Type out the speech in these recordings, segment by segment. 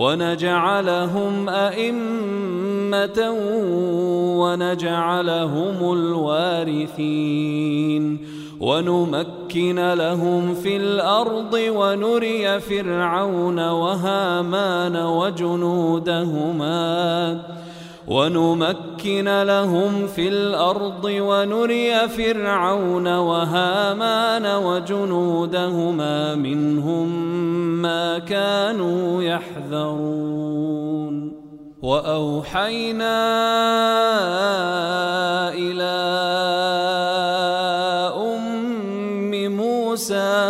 ونجعلهم أئمة ونجعلهم الوارثين. ونمكن لهم في الأرض ونري فرعون وهامان وجنودهما. ونمكن لهم في الأرض ونري فرعون وهامان وجنودهما منهم ما كانوا يحذرون. وأوحينا إلى أم موسى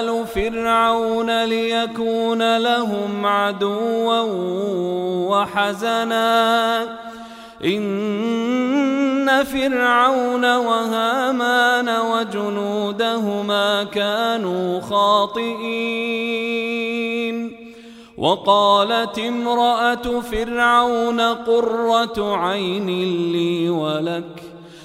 آل فرعون ليكون لهم عدوا وحزنا. إن فرعون وهامان وجنودهما كانوا خاطئين. وقالت امرأة فرعون قرة عين لي ولك.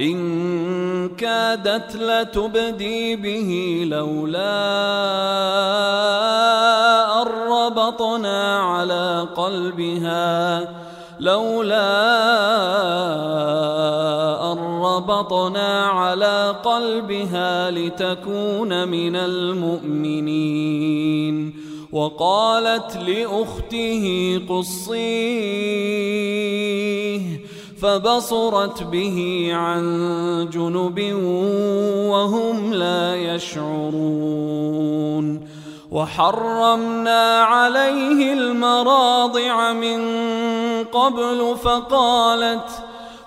إن كادت لتبدي به لولا أن ربطنا على قلبها لولا أن ربطنا على قلبها لتكون من المؤمنين. وقالت لأخته قصيه فبصرت به عن جنب وهم لا يشعرون. وحرمنا عليه المراضع من قبل فقالت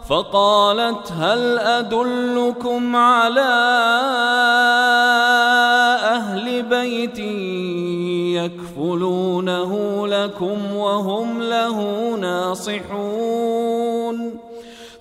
فقالت هل أدلكم على أهل بيت يكفلونه لكم وهم له ناصحون؟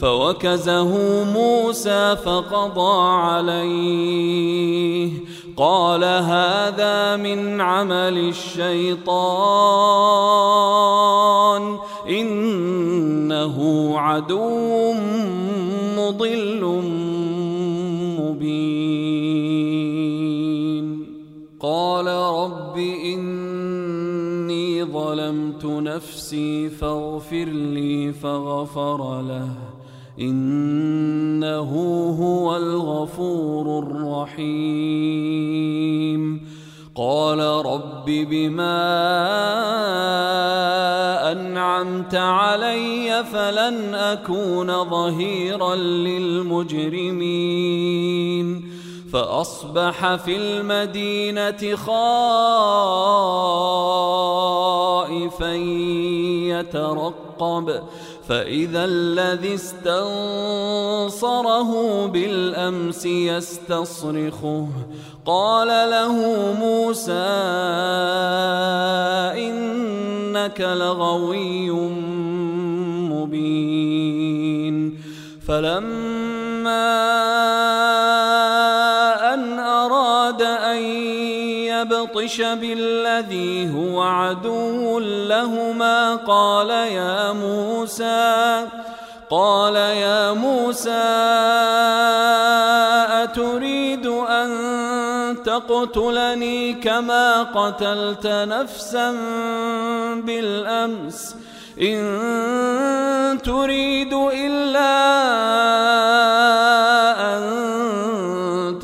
فوكزه موسى فقضى عليه. قال هذا من عمل الشيطان إنه عدو مضل قال رب إني ظلمت نفسي فاغفر لي فغفر له. إنه هو الغفور الرحيم. قال رب بما أنعمت علي فلن أكون ظهيرا للمجرمين. فأصبح في المدينة خائفا يترقب فإذا الذي استنصره بالأمس يستصرخه. قال له موسى إنك لغوي مبين. فلما يبطش بالذي هو عدو لهما. قال يا موسى قال يا موسى أتريد أن تقتلني كما قتلت نفسا بالأمس؟ إن تريد إلا أن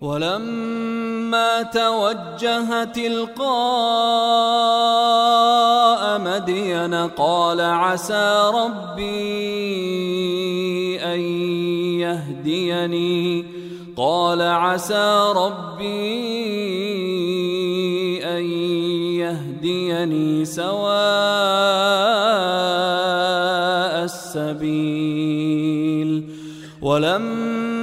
ولما توجه تلقاء مدين قال عسى ربي أن يهديني. قال عسى ربي أن يهديني سواء السبيل. ولما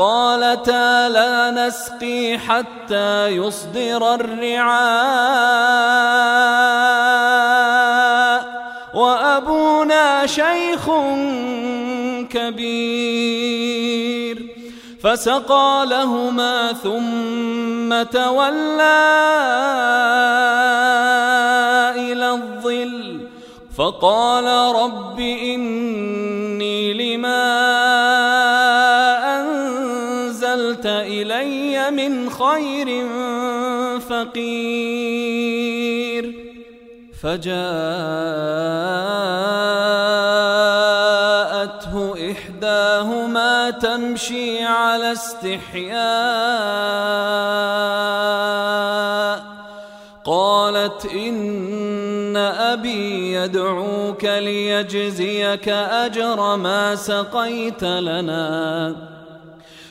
قالتا لا نسقي حتى يصدر الرعاء وأبونا شيخ كبير فسقى لهما ثم تولى إلى الظل فقال رب إني لما من خير فقير. فجاءته إحداهما تمشي على استحياء. قالت إن أبي يدعوك ليجزيك أجر ما سقيت لنا.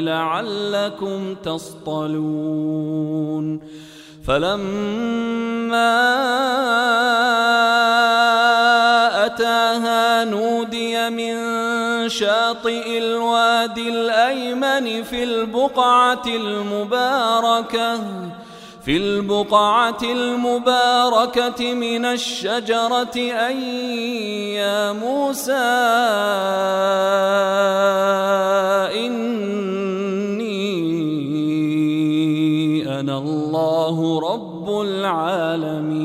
لعلكم تصطلون. فلما أتاها نودي من شاطئ الوادي الأيمن في البقعة المباركة في البقعة المباركة من الشجرة أي يا موسى إني أنا الله رب العالمين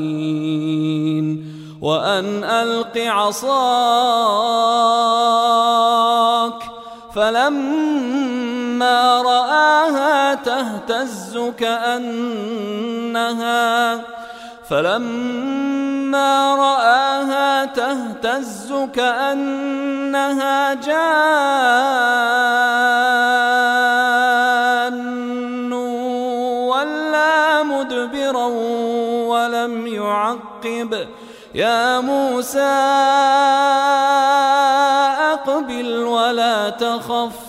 وأن ألق عصاك فلما رآها تهتز كأنها فلما رآها تهتز كأنها جان ولا مدبرا ولم يعقب يا موسى أقبل ولا تخف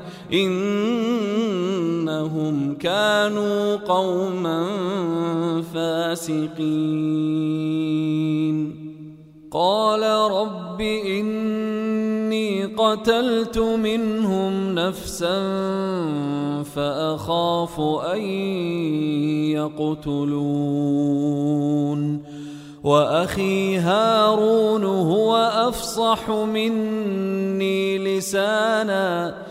إنهم كانوا قوما فاسقين. قال رب إني قتلت منهم نفسا فأخاف أن يقتلون. وأخي هارون هو أفصح مني لسانا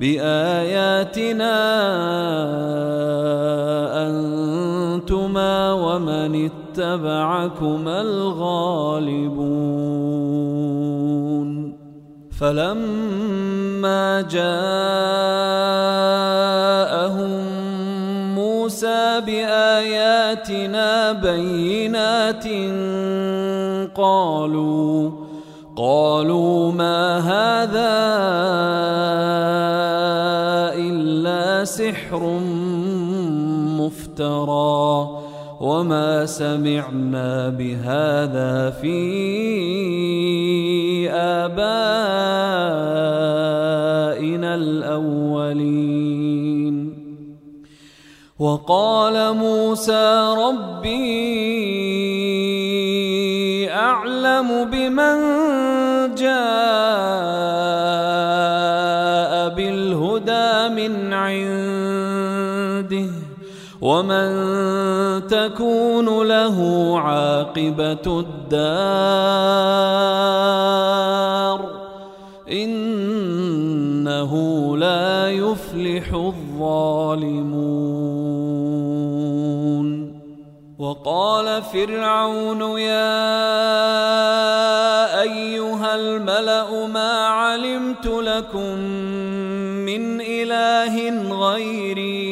بآياتنا أنتما ومن اتبعكما الغالبون. فلما جاءهم موسى بآياتنا بينات قالوا قالوا ما هذا سحر مفترى وما سمعنا بهذا في آبائنا الأولين. وقال موسى ربي أعلم بمن جاء عنده ومن تكون له عاقبة الدار إنه لا يفلح الظالمون. وقال فرعون يا أيها الملأ ما علمت لكم من إله غيري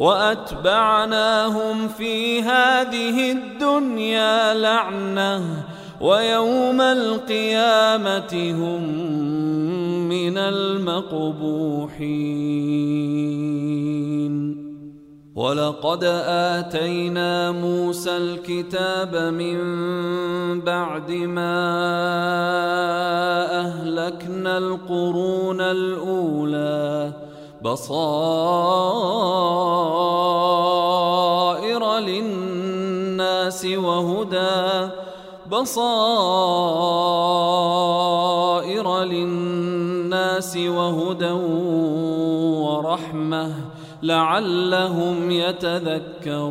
وأتبعناهم في هذه الدنيا لعنةً ويوم القيامة هم من المقبوحين. ولقد آتينا موسى الكتاب من بعد ما أهلكنا القرون الأولى بصائر للناس وهدى. بصائر للناس وهدى ورحمة لعلهم يتذكرون.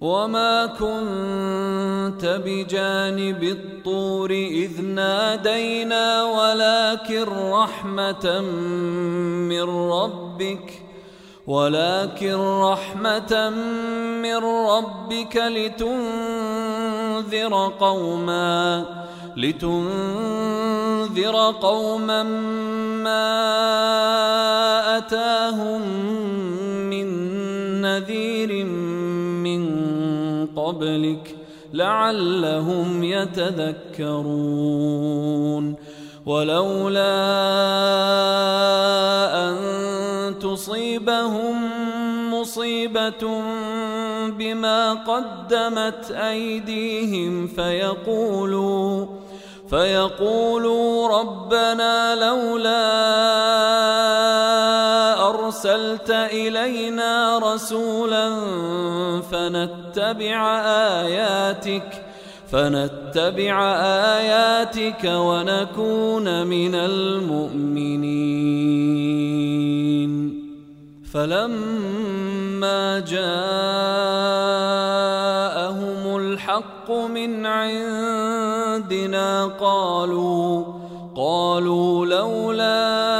وما كنت بجانب الطور إذ نادينا ولكن رحمة من ربك ولكن رحمة من ربك لتنذر قوما لتنذر قوما ما أتاهم قبلك لعلهم يتذكرون. ولولا أن تصيبهم مصيبة بما قدمت أيديهم فيقولوا فيقولوا ربنا لولا أرسلت إلينا رسولا فنتبع آياتك فنتبع آياتك ونكون من المؤمنين. فلما جاءهم الحق من عندنا قالوا قالوا لولا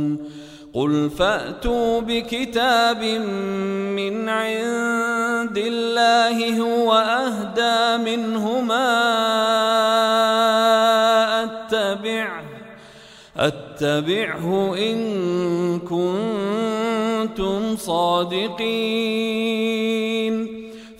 قل فأتوا بكتاب من عند الله هو أهدى منهما أتبعه أتبعه إن كنتم صادقين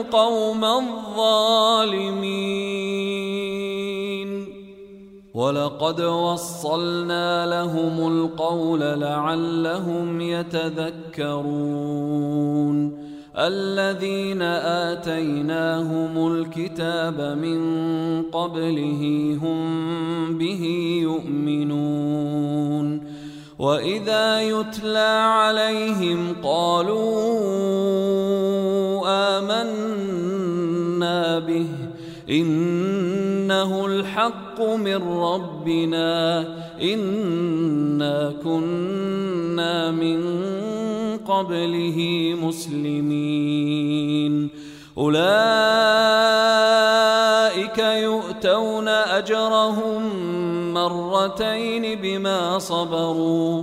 القوم الظالمين. ولقد وصلنا لهم القول لعلهم يتذكرون. الذين آتيناهم الكتاب من قبله هم به يؤمنون. وإذا يتلى عليهم قالوا آمنا به. إنه الحق من ربنا. إنا كنا من قبله مسلمين. أولئك يؤتون أجرهم مرتين بما صبروا.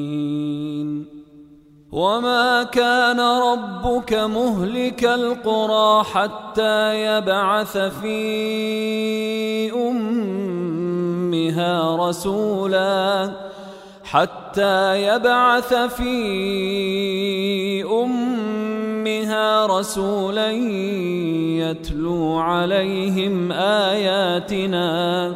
وما كان ربك مهلك القرى حتى يبعث في أمها رسولا حتى يبعث في أمها رسولا يتلو عليهم آياتنا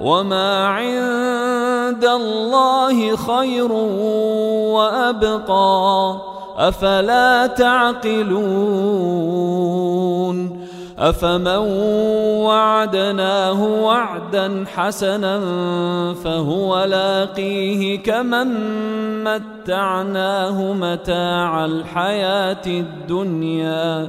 وما عند الله خير وابقى افلا تعقلون افمن وعدناه وعدا حسنا فهو لاقيه كمن متعناه متاع الحياة الدنيا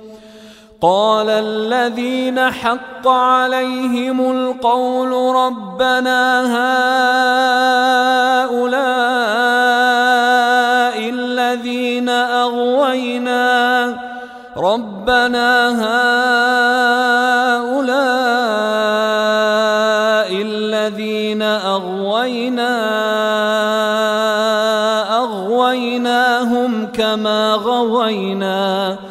قال الذين حق عليهم القول ربنا هؤلاء الذين أغوينا ربنا هؤلاء الذين أغوينا أغويناهم كما غوينا.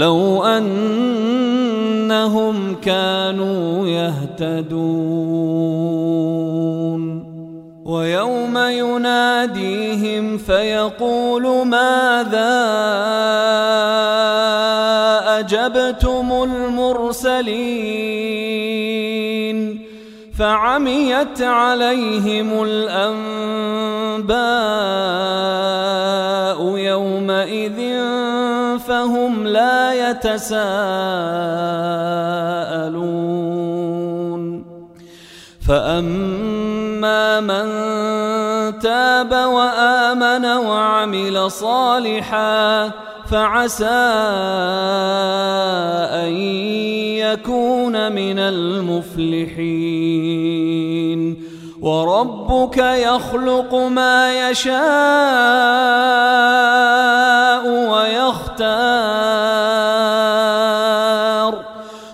لو أنهم كانوا يهتدون. ويوم يناديهم فيقول ماذا أجبتم المرسلين؟ فعميت عليهم الأنباء يومئذ فهم لا يتساءلون. فأما من تاب وآمن وعمل صالحا فعسى أن يكون من المفلحين. وربك يخلق ما يشاء ويختار.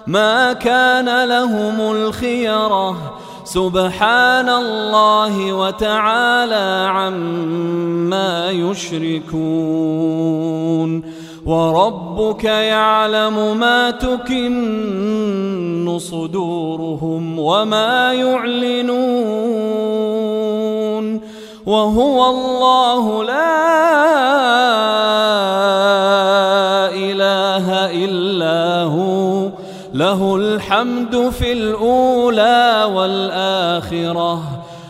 ما كان لهم الخيرة. سبحان الله وتعالى عما يشركون. وربك يعلم ما تكن صدورهم وما يعلنون وهو الله لا إله إلا هو. له الحمد في الأولى والآخرة.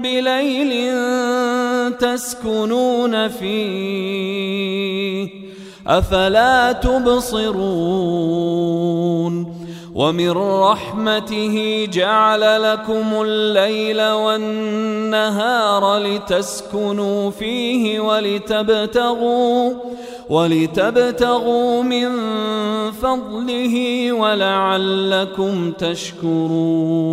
بليل تسكنون فيه أفلا تبصرون؟ ومن رحمته جعل لكم الليل والنهار لتسكنوا فيه ولتبتغوا ولتبتغوا من فضله ولعلكم تشكرون.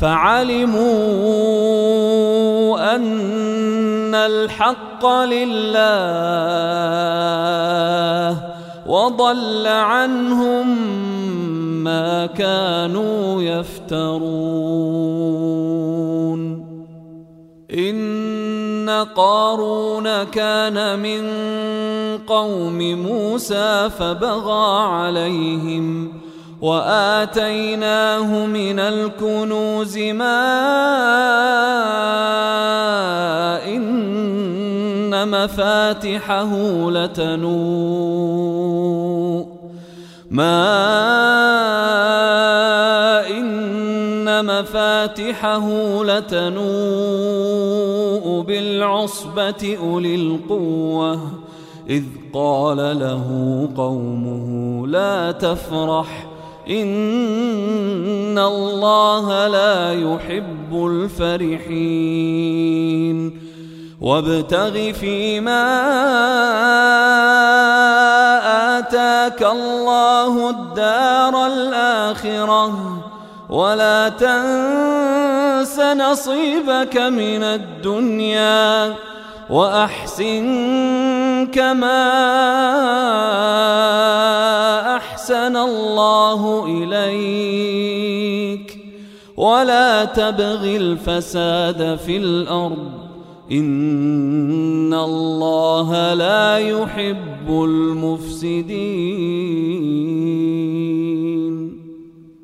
فعلموا أن الحق لله وضل عنهم ما كانوا يفترون. إن قارون كان من قوم موسى فبغى عليهم وآتيناه من الكنوز ما إن مفاتحه لتنوء. ما إن مفاتحه لتنوء بالعصبة أولي القوة. إذ قال له قومه لا تفرح إن الله لا يحب الفرحين وابتغ فيما آتاك الله الدار الآخرة ولا تنس نصيبك من الدنيا وأحسن كما أحسن الله إليك. ولا تبغ الفساد في الأرض. إن الله لا يحب المفسدين.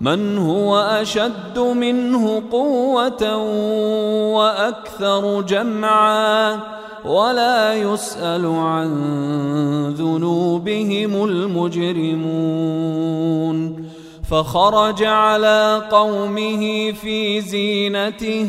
من هو أشد منه قوة وأكثر جمعا ولا يسأل عن ذنوبهم المجرمون. فخرج على قومه في زينته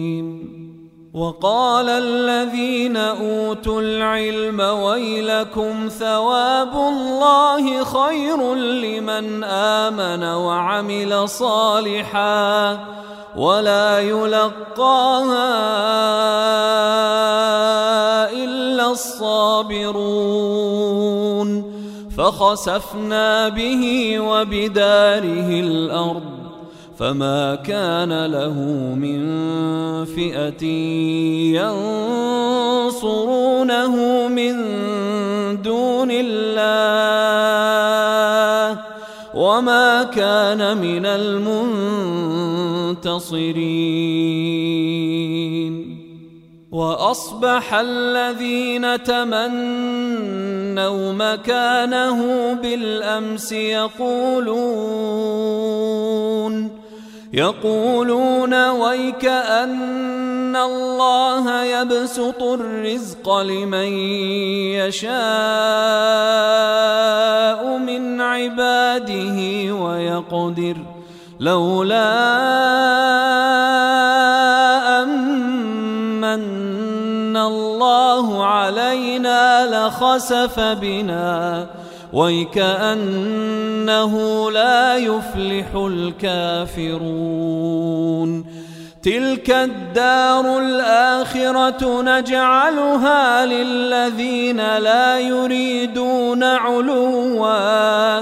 وقال الذين أوتوا العلم ويلكم ثواب الله خير لمن آمن وعمل صالحا ولا يلقاها إلا الصابرون فخسفنا به وبداره الأرض فما كان له من فئة ينصرونه من دون الله وما كان من المنتصرين واصبح الذين تمنوا مكانه بالامس يقولون يقولون ويك أن الله يبسط الرزق لمن يشاء من عباده ويقدر لولا أمن الله علينا لخسف بنا ويكأنه لا يفلح الكافرون. تلك الدار الآخرة نجعلها للذين لا يريدون علواً.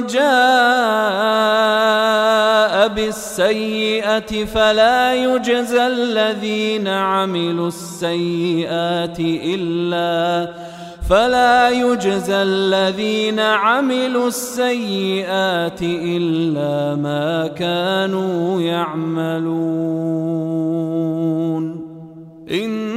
جاء بالسيئة فلا يجزى الذين عملوا السيئات إلا فلا يجزى الذين عملوا السيئات إلا ما كانوا يعملون. إن